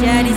jadi